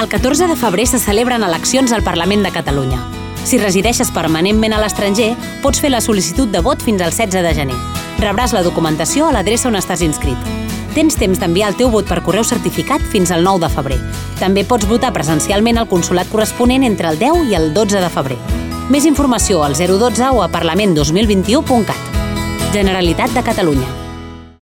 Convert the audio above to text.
El 14 de febrer se celebren eleccions al Parlament de Catalunya. Si resideixes permanentment a l'estranger, pots fer la sol·licitud de vot fins al 16 de gener. Rebràs la documentació a l'adreça on estàs inscrit. Tens temps d'enviar el teu vot per correu certificat fins al 9 de febrer. També pots votar presencialment al consulat corresponent entre el 10 i el 12 de febrer. Més informació al 012 o a parlament2021.cat. Generalitat de Catalunya.